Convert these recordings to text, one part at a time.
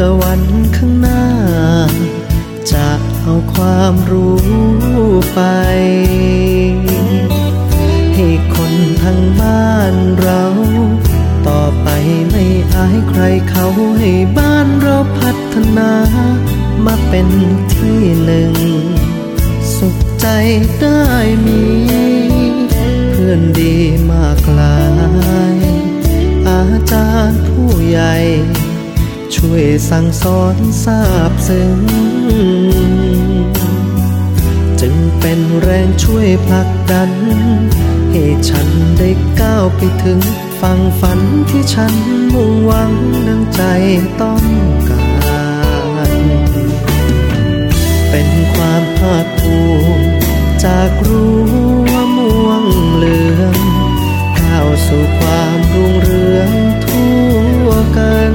อวันข้างหน้า จะเอาความรู้ไป ให้คนทางบ้านเรา ต่อไปไม่อายใครเขาให้บ้านเราพัฒนา มาเป็นที่หนึ่ง สุขใจได้มี เพื่อนดีมากลาย อาจารย์ผู้ใหญ่ ช่วยสั่งสอนทราบซึ้ง จึงเป็นแรงช่วยผลักดัน ให้ฉันได้ก้าวไปถึงฝั่งฝันที่ฉันมุ่งหวังดังใจต้องการ เป็นความภาคภูมิจากรั้วม่วงเหลืองก้าวสู่ความรุ่งเรืองทั่วกัน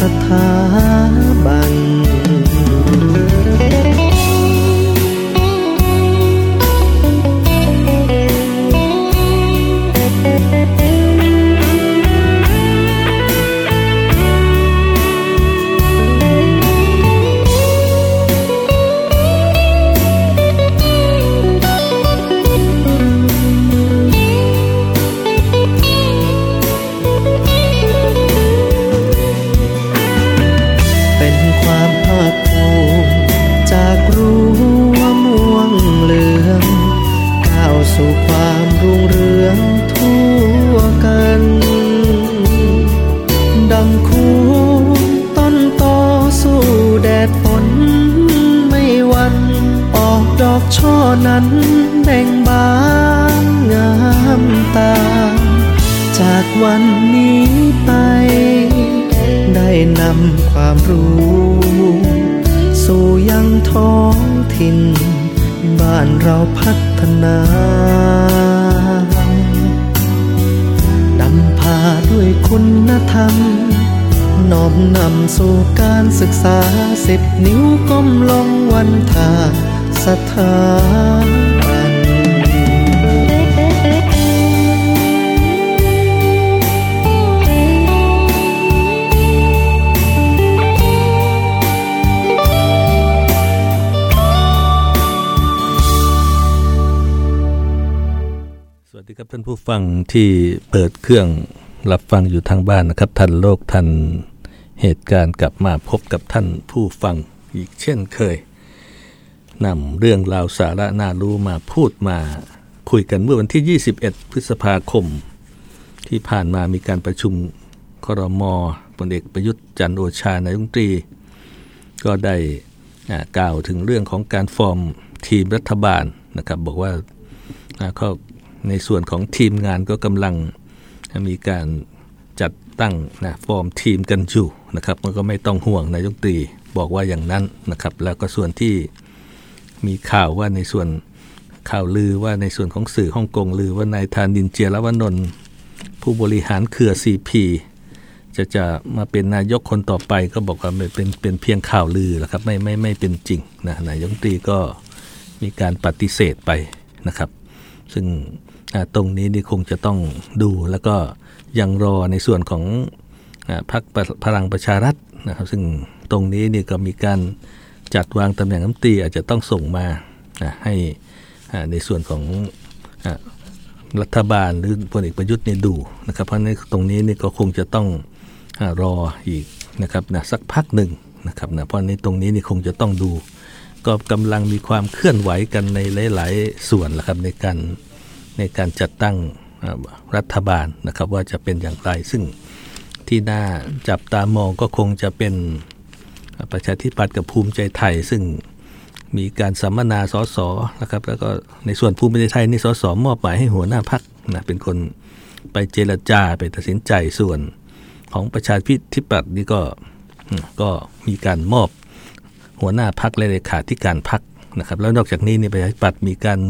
สถาบัน สู่ความรุ่งเรืองทั่วกันดังคูต้นโตสู้แดดฝนไม่วัน ออกดอกช่อนั้นแบ่งบานงามตา จากวันนี้ไป ได้นำความรู้ สู่ยังท้องถิ่น บ้านเราพัฒ นานำพาด้วยคุณธรรม น้อมนำสู่การศึกษาสิบนิ้วก้มลงวันทาสถาบัน ครับท่านผู้ฟังที่เปิดเครื่องรับฟังอยู่ทางบ้านนะครับทันโลกทันเหตุการณ์กลับมาพบกับท่านผู้ฟังอีกเช่นเคยนำเรื่องราวสาระน่ารู้มาพูดมาคุยกันเมื่อวันที่ 21 พฤษภาคม ที่ผ่านมามีการประชุมครมพลเอกประยุทธ์จันโอชานายกรัฐมนตรี ก็ได้กล่าวถึงเรื่องของการฟอร์มทีมรัฐบาลนะครับบอกว่าเขา ในส่วนของทีมงานก็กำลังมีการจัดตั้งนะฟอร์มทีมกันอยู่นะครับมันก็ไม่ต้องห่วงนายกตรีบอกว่าอย่างนั้นนะครับ แล้วก็ส่วนที่มีข่าวว่าในส่วนข่าวลือว่าในส่วนของสื่อฮ่องกงลือว่านายธานินเจียรวนนท์ผู้บริหารเครือ CP จะจะมาเป็นนายกคนต่อไปก็บอกว่าเป็นเป็นเปนเพียงข่าวลือแหละครับไม่ไม่ไม่เป็นจริงนะนายกตรีก็มีการปฏิเสธไปนะครับ ซึ่ง ตรงนี้นี่คงจะต้องดูแล้วก็ยังรอในส่วนของพรรคพลังประชารัฐนะครับ ซึ่งตรงนี้นี่ก็มีการจัดวางตำแหน่งน้ำตีอาจจะต้องส่งมาให้ในส่วนของรัฐบาลหรือพลเอกประยุทธ์เนี่ยดูนะครับ เพราะในตรงนี้นี่ก็คงจะต้องรออีกนะครับนะสักพักหนึ่งนะครับนะเพราะในตรงนี้นี่คงจะต้องดู ก็กำลังมีความเคลื่อนไหวกันในหลาย ๆ ส่วนแหละครับในการ ในการจัดตั้งรัฐบาลนะครับว่าจะเป็นอย่างไร ซึ่งที่น่าจับตามองก็คงจะเป็นประชาธิปัตย์กับภูมิใจไทย ซึ่งมีการสัมมนาสสนะครับ แล้วก็ในส่วนภูมิใจไทยนี่สสมอบหมายให้หัวหน้าพักนะเป็นคนไปเจรจาไปตัดสินใจส่วนของประชาธิปัตย์นี่ก็ก็มีการมอบหัวหน้าพักและเลขาธิการพักนะครับ แล้วนอกจากนี้นี่ประชาธิปัตย์มีการ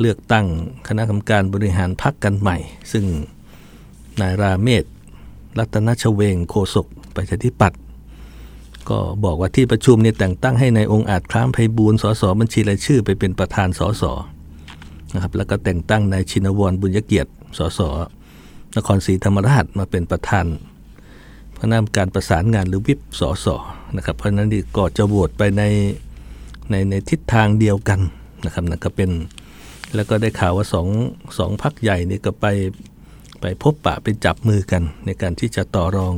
เลือกตั้งคณะกรรมการบริหารพักกันใหม่ ซึ่งนายราเมศรัตนชเวงโฆษกประชาธิปัตย์ก็บอกว่าที่ประชุมเนี่ยแต่งตั้งให้ในายองค์อาจคล้ามไพบูลสสบัญชีรายชื่อไปเป็นประธานสสนะครับแล้วก็แต่งตั้งนายชินวรบุญยเกียรติสสนครศรีธรรมราชมาเป็นประธานพนักการประสานงานหรือวิปสสนะครับเพราะนั้นนี่ก็จะโหวตไปในในในทิศทางเดียวกันนะครับนั่นก็เป็น แล้วก็ได้ข่าวว่าสองสองพักใหญ่นี่ก็ไปไปพบปะไปจับมือกันในการที่จะต่อรอง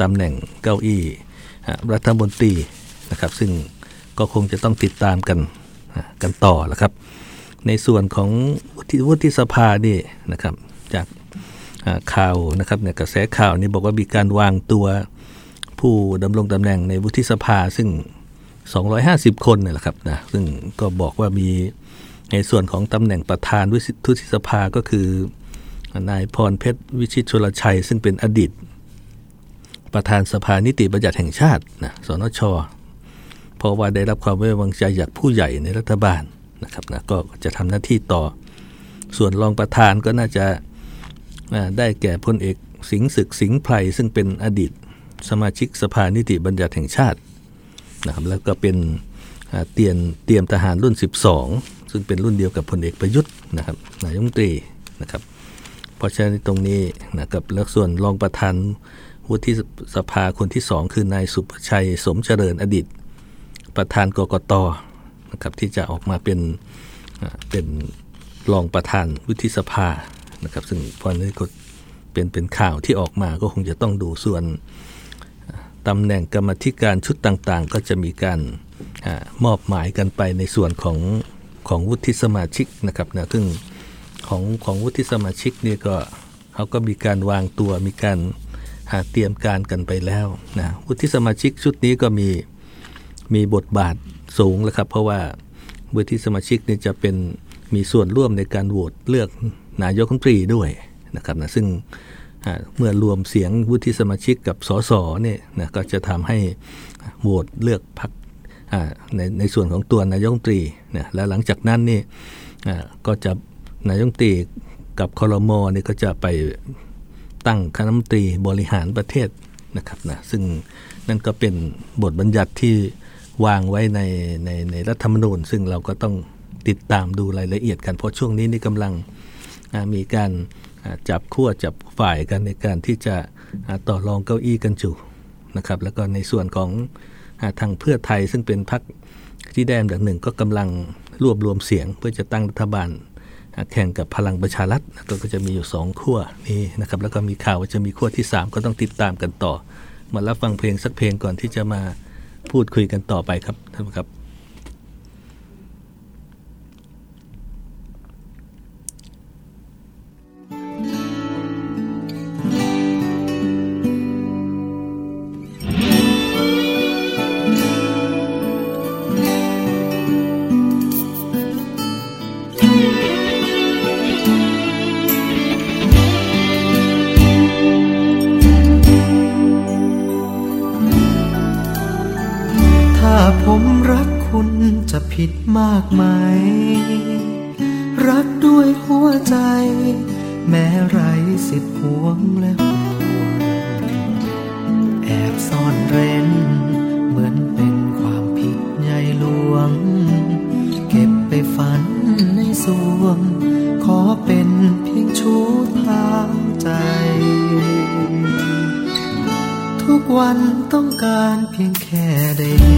ตำแหน่งเก้าอี้รัฐมนตรีนะครับ ซึ่งก็คงจะต้องติดตามกันกันต่อแล้วครับ ในส่วนของวุฒิสภานี่นะครับจากข่าวนะครับเนี่ยกระแสข่าวนี่บอกว่ามีการวางตัวผู้ดำรงตำแหน่งในวุฒิสภาซึ่ง 250 คนนี่แหละครับนะซึ่งก็บอกว่ามี ในส่วนของตำแหน่งประธานวุฒิสภาก็คือนายพรเพชรวิชิตชลชัย ซึ่งเป็นอดีต ประธานสภานิติบัญญัติแห่งชาตินะสนชเพราะว่าได้รับความไว้วางใจจากผู้ใหญ่ในรัฐบาลนะครับนะก็จะทำหน้าที่ต่อ ส่วนรองประธานก็น่าจะได้แก่พลเอกสิงห์ศึกสิงห์ไพรซึ่งเป็นอดีตสมาชิกสภานิติบัญญัติแห่งชาตินะครับแล้วก็เป็นเตรียมเตรียมทหารรุ่น 12 ซึ่งเป็นรุ่นเดียวกับพลเอกประยุทธ์นะครับนายมนตรีนะครับ เพราะฉะนั้นตรงนี้นะครับแล้วส่วนรองประธานวุฒิสภาคนที่สองคือนายสุประชัยสมเจริญอดีต ประธานกกตนะครับที่จะออกมาเป็นเป็นรองประธานวุฒิสภานะครับ ซึ่งพอนี้ก็เป็นเป็นข่าวที่ออกมาก็คงจะต้องดูส่วนตำแหน่งกรรมธิการชุดต่างๆ ก็จะมีการอมอบหมายกันไปในส่วนของ ของวุฒิสมาชิกนะครับนะซึ่งของของวุฒิสมาชิกนี่ก็เขาก็มีการวางตัวมีการหาเตรียมการกันไปแล้วนะวุฒิสมาชิกชุดนี้ก็มีมีบทบาทสูงแล้วครับ เพราะว่าวุฒิสมาชิกนี่จะเป็นมีส่วนร่วมในการโหวตเลือกนายกรัฐมนตรีด้วยนะครับนะซึ่งเมื่อรวมเสียงวุฒิสมาชิกกับสสเนี่ยนะก็จะทำให้โหวตเลือกพรรค ในในส่วนของตัวนายกรัฐมนตรีนะและหลังจากนั้นนี่ก็จะนายกรัฐมนตรีกับคอรมอนี่ก็จะไปตั้งคณะรัฐมนตรีบริหารประเทศนะครับนะซึ่งนั่นก็เป็นบทบัญญัติที่วางไว้ในในในรัฐธรรมนูญ ซึ่งเราก็ต้องติดตามดูรายละเอียดกัน เพราะช่วงนี้นี่กำลังมีการจับขั้วจับฝ่ายกันในการที่จะต่อรองเก้าอี้กันจูนะครับ แล้วก็ในส่วนของ ทางเพื่อไทยซึ่งเป็นพรรคที่แดมดับหนึ่งก็กำลังรวบรวมเสียงเพื่อจะตั้งรัฐบาลแข่งกับพลังประชารัฐก็จะมีอยู่สองขั้วนี่นะครับ แล้วก็มีข่าวว่าจะมีขั้วที่ 3 ก็ต้องติดตามกันต่อ มารับฟังเพลงสักเพลงก่อนที่จะมาพูดคุยกันต่อไปครับท่านครับ วงและห่วงแอบซ่อนเร้น เหมือนเป็นความผิดใหญ่หลวง เก็บไปฝันในสวง ขอเป็นเพียงชูทางใจ ทุกวันต้องการเพียงแค่ได้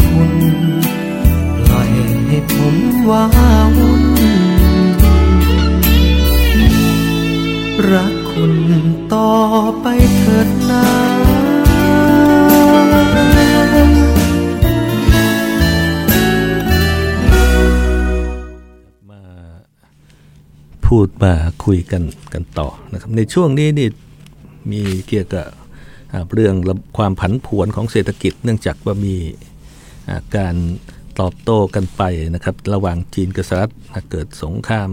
คุณ ปล่อยให้ผมว้าวุ่นรักคุณต่อไปเถิดนามาพูดมาคุยกันกันต่อนะครับ ในช่วงนี้นี่มีเกี่ยวกับเรื่องความผันผวนของเศรษฐกิจ เนื่องจากว่ามี การตอบโต้กันไปนะครับ ระหว่างจีนกับสหรัฐเกิดสงคราม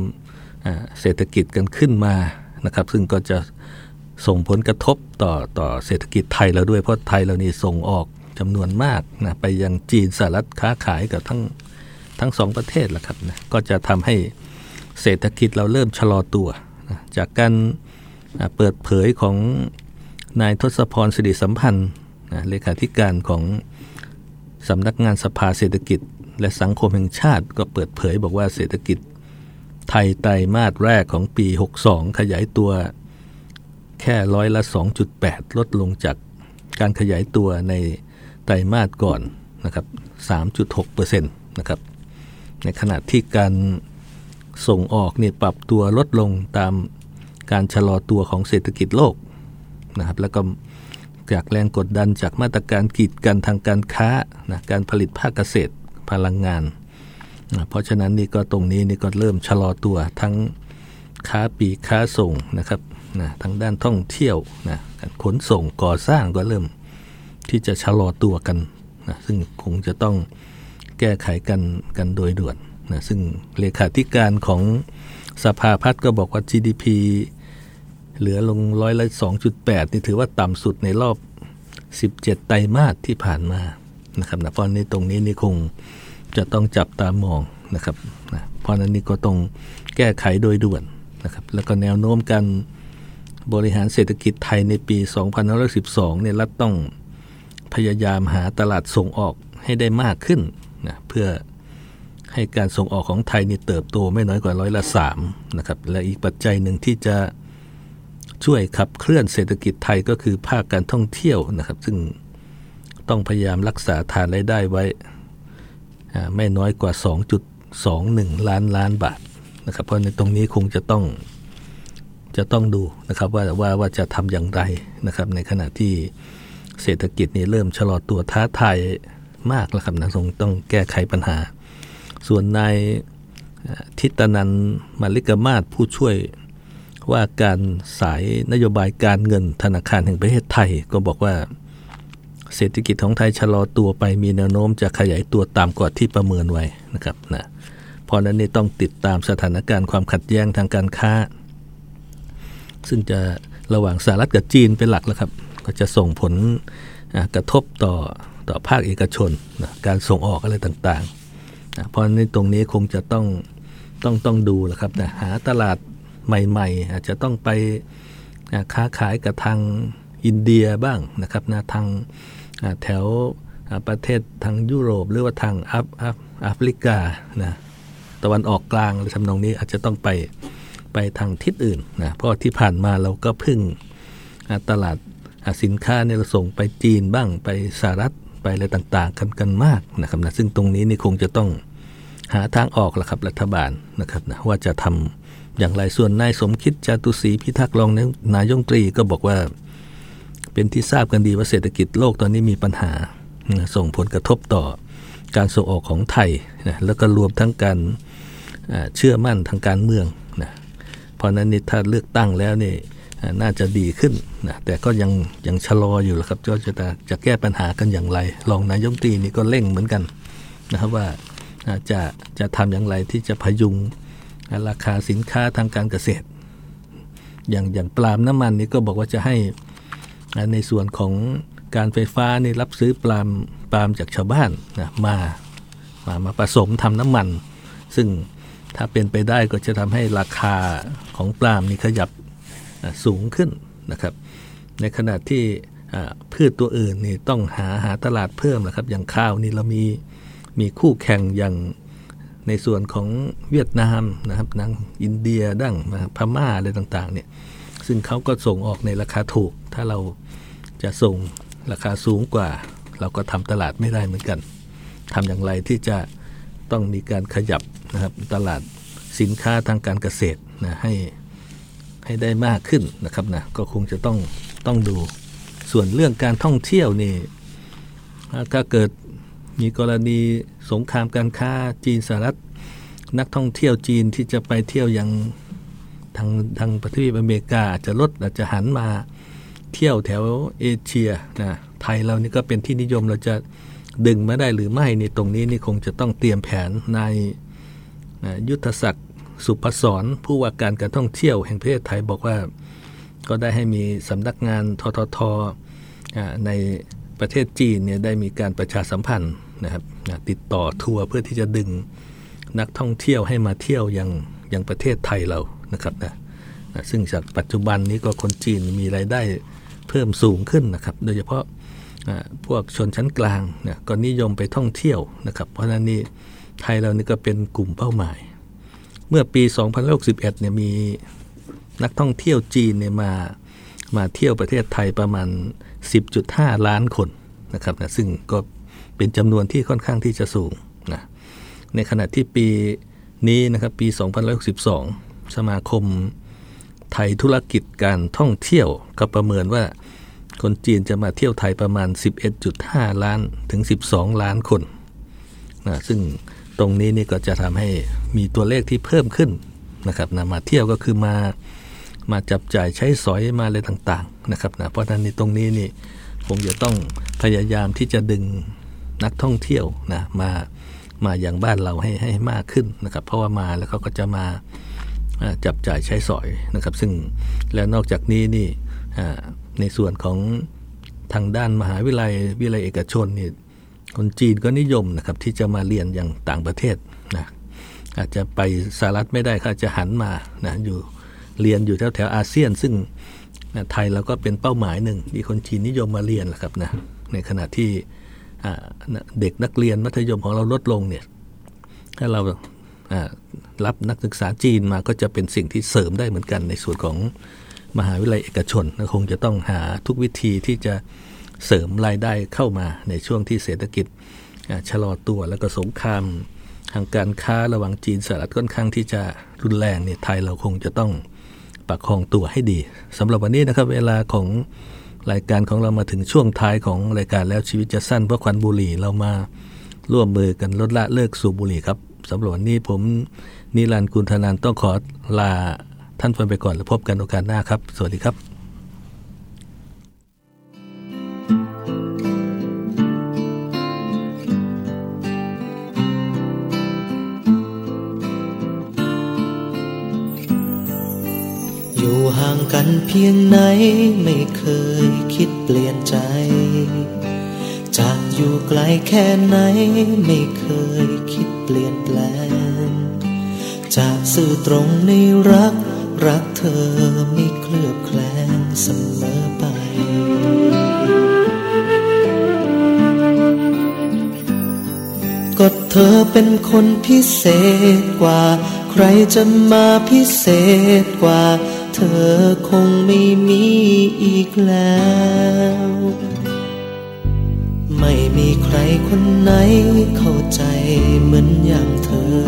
เศรษฐกิจกันขึ้นมานะครับ ซึ่งก็จะส่งผลกระทบต่อต่อเศรษฐกิจไทยเราด้วยเพราะไทยเรานี่ส่งออกจำนวนมากนะไปยังจีนสหรัฐค้าขายกับทั้งทั้งสองประเทศแหละครับนะก็จะทำให้เศรษฐกิจเราเริ่มชะลอตัวนะจากการเปิดเผยของนายทศพรสิริสัมพันธ์นะเลขาธิการของ สำนักงานสภาเศรษฐกิจ และสังคมแห่งชาติก็เปิดเผยบอกว่าเศรษฐกิจ ไทยไตรมาสแรกของปี 62 ขยายตัวแค่ร้อยละ 2.8 ลดลงจากการขยายตัวในไตรมาสก่อนนะครับ 3.6%นะครับ ในขณะที่การส่งออกเนี่ยปรับตัวลดลงตามการชะลอตัวของเศรษฐกิจโลกนะครับ แล้วก็ จากแรงกดดันจากมาตรการกีดกันทางการค้านะการผลิตภาคเกษตรพลังงานนะเพราะฉะนั้นนี่ก็ตรงนี้นี่ก็เริ่มชะลอตัวทั้งค้าปีค้าส่งนะครับนะทางด้านท่องเที่ยวนะการขนส่งก่อสร้างก็เริ่มที่จะชะลอตัวกันนะซึ่งคงจะต้องแก้ไขกันกันโดยด่วนนะซึ่งเลขาธิการของสภาพัฒน์ก็บอกว่า GDP เหลือลงร้อยละ2.8 นี่ถือว่าต่ำสุดในรอบ 17 ไตรมาสที่ผ่านมานะครับนะเพราะในตรงนี้นี่คงจะต้องจับตามองนะครับนะเพราะนั้นนี่ก็ต้องแก้ไขโดยด่วนนะครับแล้วก็แนวโน้มการบริหารเศรษฐกิจไทยในปี 2512 เนี่ยรัฐต้องพยายามหาตลาดส่งออกให้ได้มากขึ้นนะเพื่อให้การส่งออกของไทยนี่เติบโตไม่น้อยกว่าร้อยละสามนะครับและอีกปัจจัยหนึ่งที่จะ ช่วยขับเคลื่อนเศรษฐกิจไทยก็คือภาคการท่องเที่ยวนะครับ ซึ่งต้องพยายามรักษาฐานรายได้ไว้ ไม่น้อยกว่า 2.21 ล้านล้านบาทนะครับ เพราะในตรงนี้คงจะต้องจะต้องดูนะครับว่าว่าว่าจะทำอย่างไรนะครับ ในขณะที่เศรษฐกิจนี่เริ่มชะลอตัวท้าทายมากแล้วครับนะทรงต้องแก้ไขปัญหา ส่วนนายทิตนันมาลิกมาศผู้ช่วย ว่าการสายนโยบายการเงินธนาคารแห่งประเทศไทย ก็บอกว่า เศรษฐกิจของไทยชะลอตัวไปมีแนวโน้มจะขยายตัวตามกว่าที่ประเมินไว้นะครับนะเพราะนั้นนี่ต้องติดตามสถานการณ์ความขัดแย้งทางการค้า ซึ่งจะระหว่างสหรัฐกับจีนเป็นหลักแล้วครับก็จะส่งผลกระทบต่อต่อภาคเอกชนนะการส่งออกอะไรต่างๆนะเพราะในตรงนี้คงจะต้องต้องต้องดูแหละครับนะหาตลาด ใหม่ ๆ อาจจะต้องไปค้าขายกับทางอินเดียบ้างนะครับนะทางแถวประเทศทางยุโรป หรือว่าทางอัฟอัฟแอฟริกานะตะวันออกกลางหรือทำนองนี้อาจจะต้องไปไปทางทิศอื่นนะเพราะที่ผ่านมาเราก็พึ่งตลาดสินค้าเนี่ยเราส่งไปจีนบ้างไปสหรัฐไปอะไรต่างๆกันกันมากนะครับนะซึ่งตรงนี้นี่คงจะต้องหาทางออกละครับรัฐบาลนะครับนะว่าจะทำ อย่างไรส่วนนายสมคิดจตุศรีพิทักษ์รองนายงตรีก็บอกว่า เป็นที่ทราบกันดีว่าเศรษฐกิจโลกตอนนี้มีปัญหาส่งผลกระทบต่อการส่งออกของไทยนะแล้วก็รวมทั้งการเชื่อมั่นทางการเมืองนะเพราะนั้นนี่ถ้าเลือกตั้งแล้วนี่น่าจะดีขึ้นนะแต่ก็ยังยังชะลออยู่ล้วครับจะจะจะแก้ปัญหากันอย่างไรรองนายมตรีนี่ก็เร่งเหมือนกันนะครับว่าจะจะทำอย่างไรที่จะพยุง ราคาสินค้าทางการเกษตร อย่างอย่างปลาล์มน้ำมันนี่ก็บอกว่าจะให้ในส่วนของการไฟฟ้านี่รับซื้อปลาล์มปาล์มจากชาวบ้านนะมามามาผสมทำน้ำมัน ซึ่งถ้าเป็นไปได้ก็จะทำให้ราคาของปาล์มนี่ขยับสูงขึ้นนะครับ ในขณะที่พืชตัวอื่นนี่ต้องหาหาตลาดเพิ่มนะครับ อย่างข้าวนี่เรามีมีคู่แข่งอย่าง ในส่วนของเวียดนามนะครับนังอินเดียดั้งพม่าอะไรต่างๆเนี่ยซึ่งเขาก็ส่งออกในราคาถูก ถ้าเราจะส่งราคาสูงกว่า เราก็ทำตลาดไม่ได้เหมือนกันทำอย่างไรที่จะต้องมีการขยับนะครับตลาดสินค้าทางการเกษตรนะให้ให้ได้มากขึ้นนะครับนะก็คงจะต้องต้องดูส่วนเรื่องการท่องเที่ยวนี่ถ้าเกิดมีกรณี สงครามการค้าจีนสหรัฐนักท่องเที่ยวจีนที่จะไปเที่ยวยังทางทางประเทศอเมริกาอาจจะลดอาจจะหันมาเที่ยวแถวเอเชียนะไทยเรานี่ก็เป็นที่นิยมเราจะดึงมาได้หรือไม่ในตรงนี้นี่คงจะต้องเตรียมแผนในยุทธศักดิ์สุพศรผู้ว่าการการท่องเที่ยวแห่งประเทศไทยบอกว่าก็ได้ให้มีสำนักงานทททในประเทศจีนเนี่ยได้มีการประชาสัมพันธ์ นะครับติดต่อทัวร์เพื่อที่จะดึงนักท่องเที่ยวให้มาเที่ยวยังยังประเทศไทยเรานะครับนะซึ่งจากปัจจุบันนี้ก็คนจีนมีรายได้เพิ่มสูงขึ้นนะครับ โดยเฉพาะพวกชนชั้นกลางเนี่ยก็นิยมไปท่องเที่ยวนะครับ เพราะนั้นนี่ไทยเรานี่ก็เป็นกลุ่มเป้าหมาย เมื่อปี 2061เนี่ยมีนักท่องเที่ยวจีนเนี่ยมามาเที่ยวประเทศไทยประมาณ 10.5 ล้านคนนะครับนะซึ่งก็เป็นจำนวนที่ค่อนข้างที่จะสูงนะในขณะที่ปีนี้นะครับปี2062 สมาคมไทยธุรกิจการท่องเที่ยวก็ประเมินว่าคนจีนจะมาเที่ยวไทยประมาณ 11.5 ล้านถึง 12 ล้านคนนะซึ่งตรงนี้นี่ก็จะทำให้มีตัวเลขที่เพิ่มขึ้นนะครับนะมาเที่ยวก็คือมามาจับจ่ายใช้สอยมาอะไรต่างๆนะครับนะเพราะฉะนั้นในตรงนี้นี่ผมจะต้องพยายามที่จะดึง นักท่องเที่ยวนะมามาอย่างบ้านเราให้ให้มากขึ้นนะครับ เพราะว่ามาแล้วเขาก็จะมาจับจ่ายใช้สอยนะครับ ซึ่งแล้วนอกจากนี้นี่ในส่วนของทางด้านมหาวิทยาลัยวิทยาลัยเอกชนนี่คนจีนก็นิยมนะครับที่จะมาเรียนอย่างต่างประเทศนะอาจจะไปสหรัฐไม่ได้เขาจะหันมานะอยู่เรียนอยู่แถวแถวอาเซียน ซึ่งไทยเราก็เป็นเป้าหมายหนึ่งที่คนจีนนิยมมาเรียนแหละครับนะในขณะที่ เด็กนักเรียนมัธยมของเราลดลงเนี่ยถ้าเรารับนักศึกษาจีนมาก็จะเป็นสิ่งที่เสริมได้เหมือนกันในส่วนของมหาวิทยาลัยเอกชนคงจะต้องหาทุกวิธีที่จะเสริมรายได้เข้ามาในช่วงที่เศรษฐกิจชะลอตัวแล้วก็สงครามทางการค้าระหว่างจีนสหรัฐค่อนข้างที่จะรุนแรงเนี่ยไทยเราคงจะต้องประคองตัวให้ดีสำหรับวันนี้นะครับเวลาของ รายการของเรามาถึงช่วงท้ายของรายการแล้วชีวิตจะสั้นเพราะควันบุหรี่เรามาร่วมมือกันลดละเลิกสูบบุหรี่ครับสำหรับวันนี้ผมนิรันดร์กุลธนันต้องขอลาท่านฟังไปก่อนแล้วพบกันโอกาสหน้าครับ สวัสดีครับอยู่ห่างกันเพียงไหนไม่เคย คิดเปลี่ยนใจ จากอยู่ไกลแค่ไหนไม่เคยคิดเปลี่ยนแปลง จากสื่อตรงในรัก รักเธอไม่เคลือบแคลงเสมอไปก็เธอเป็นคนพิเศษกว่า ใครจะมาพิเศษกว่า เธอ คงไม่มีอีกแล้ว ไม่มีใครคนไหนเข้าใจเหมือนอย่างเธอ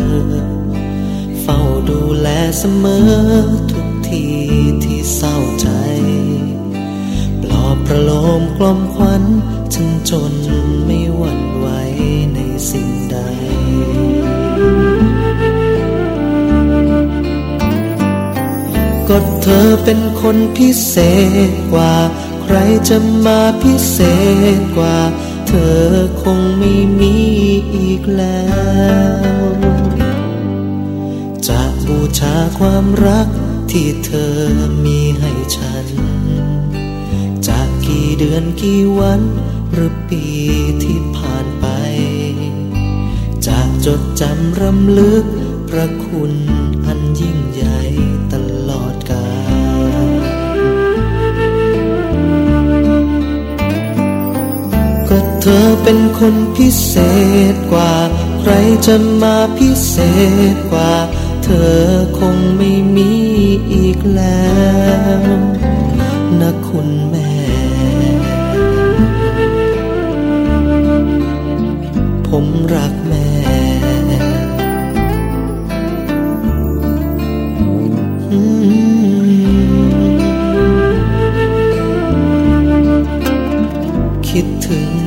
เฝ้าดูแลเสมอทุกทีที่เศร้าใจ ปลอบประโลมกล่อมขวัญฉันจนไม่หวั่นไหวในสิ่ง ก็เธอเป็นคนพิเศษกว่า ใครจะมาพิเศษกว่า เธอคงไม่มีอีกแล้ว จะบูชาความรักที่เธอมีให้ฉัน จากกี่เดือนกี่วัน หรือปีที่ผ่านไป จากจดจำรำลึกพระคุณอัน เธอเป็นคนพิเศษกว่า ใครจะมาพิเศษกว่า เธอคงไม่มีอีกแล้วนะคุณแม่ ผมรักแม่ คิดถึง